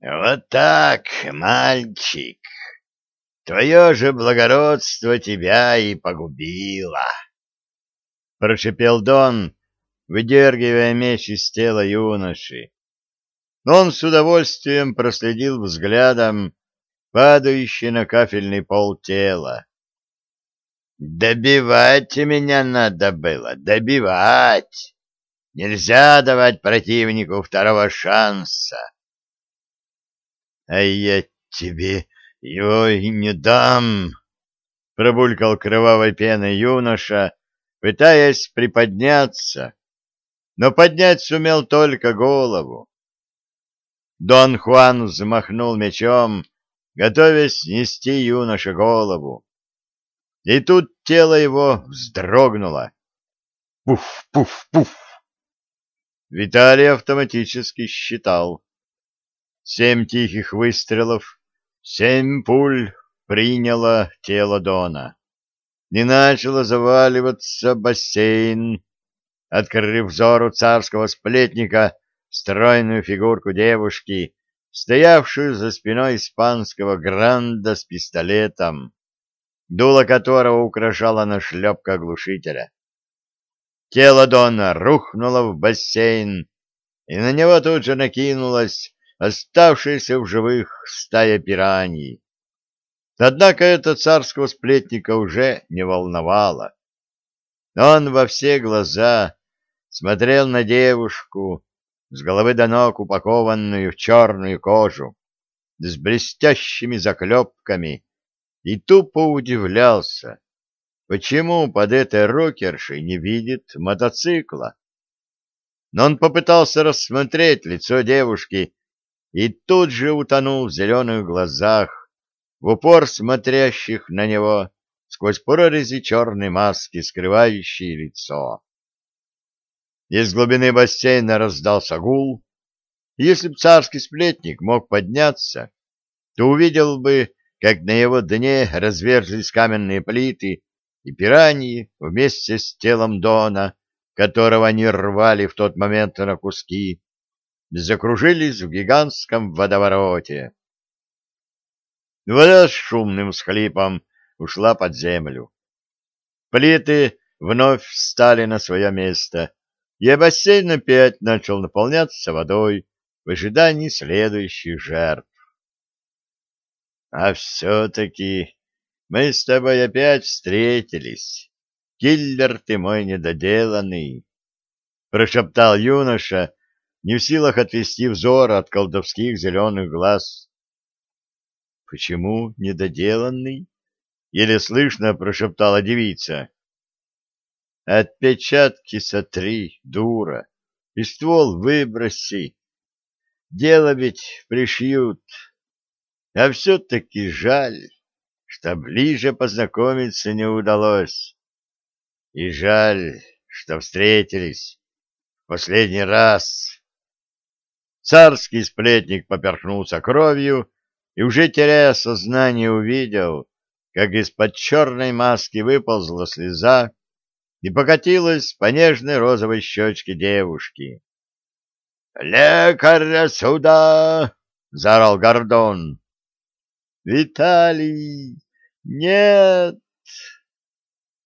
Вот так, мальчик. Твое же благородство тебя и погубило. Прошипел Дон, выдергивая меч из тела юноши. Он с удовольствием проследил взглядом падающее на кафельный пол тело. «Добивать меня надо было, добивать! Нельзя давать противнику второго шанса!» «А я тебе его и не дам!» — пробулькал кровавой пеной юноша, пытаясь приподняться, но поднять сумел только голову. Дон Хуан взмахнул мечом, готовясь снести юноше голову. И тут тело его вздрогнуло. Пуф-пуф-пуф! Виталий автоматически считал. Семь тихих выстрелов, семь пуль приняло тело Дона. Не начало заваливаться бассейн. Открыв взору царского сплетника стройную фигурку девушки, стоявшую за спиной испанского гранда с пистолетом, дуло которого украшала нашлепка глушителя. Тело Дона рухнуло в бассейн, и на него тут же накинулась оставшаяся в живых стая пираний. Однако это царского сплетника уже не волновало. Он во все глаза смотрел на девушку, с головы до ног упакованную в черную кожу, с блестящими заклепками, и тупо удивлялся, почему под этой рокершей не видит мотоцикла. Но он попытался рассмотреть лицо девушки и тут же утонул в зеленых глазах, в упор смотрящих на него сквозь прорези черной маски, скрывающей лицо. Из глубины бассейна раздался гул. Если б царский сплетник мог подняться, то увидел бы, как на его дне разверзлись каменные плиты, и пираньи вместе с телом Дона, которого они рвали в тот момент на куски, закружились в гигантском водовороте. Вода с шумным схлипом ушла под землю. Плиты вновь встали на свое место, и бассейн опять начал наполняться водой в ожидании следующих жертв. А все-таки мы с тобой опять встретились. Киллер ты мой недоделанный, — прошептал юноша, не в силах отвести взор от колдовских зеленых глаз. — Почему недоделанный? — еле слышно прошептала девица. Отпечатки сотри, дура, и ствол выброси. Дело ведь пришьют. А все-таки жаль, что ближе познакомиться не удалось. И жаль, что встретились в последний раз. Царский сплетник поперхнулся кровью и, уже теряя сознание, увидел, как из-под черной маски выползла слеза, и покатилась по нежной розовой щечке девушки. «Лекаря сюда!» — заорал Гордон. «Виталий! Нет!»